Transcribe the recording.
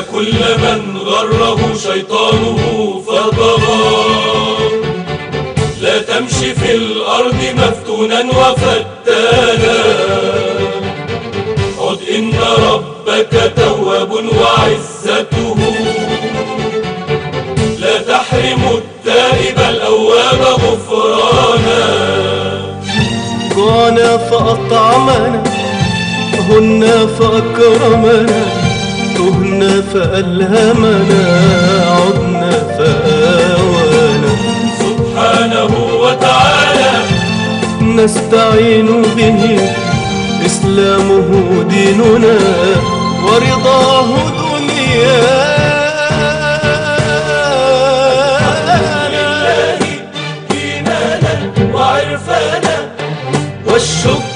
كل من غره شيطانه فطغى. لا تمشي في الأرض مفتونا وفتانا. عد إن ربك تواب وعزته. لا تحرم التائب الأواب غفرانا. جوعنا فأطعمنا هنا فأكرمنا. فألهمنا عدنا فآوانا. سبحانه وتعالى. نستعين به. إسلامه ديننا ورضاه دنيانا. والشكر